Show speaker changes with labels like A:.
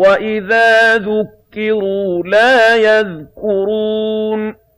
A: وَإِذَا ذُكِّرُوا لَا يَذْكُرُونَ